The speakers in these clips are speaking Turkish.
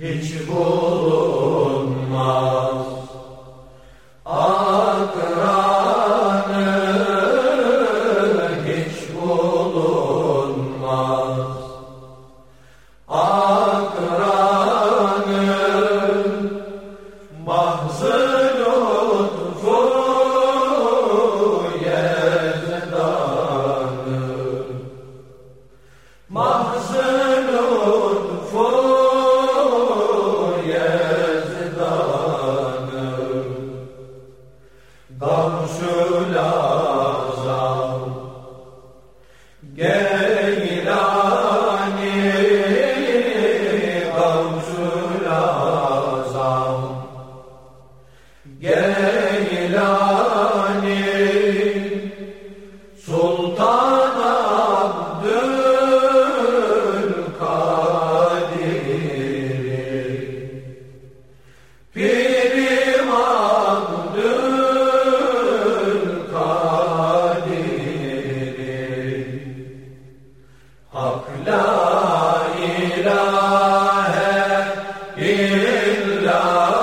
Hiç bulur. إلا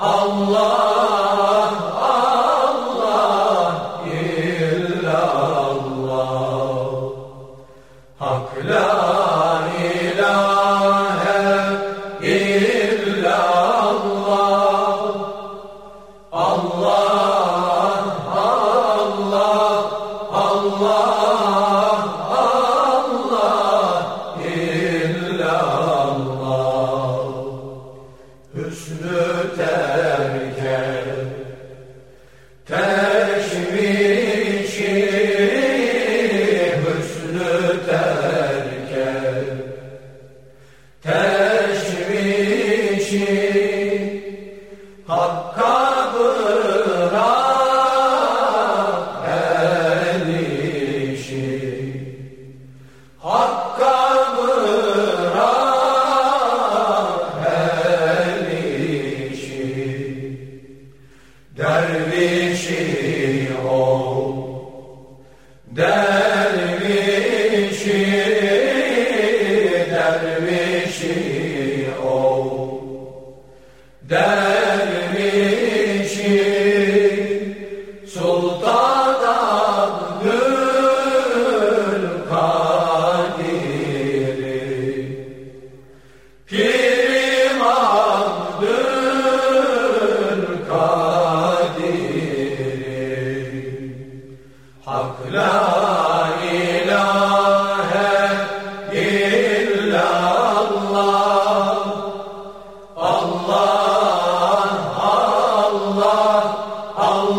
Allah Teşvişi hüsnü terke Teşvişi hakka bırak el Hakka Dervişi, dervişi ol. Dervişi, sultadan gül kadiri.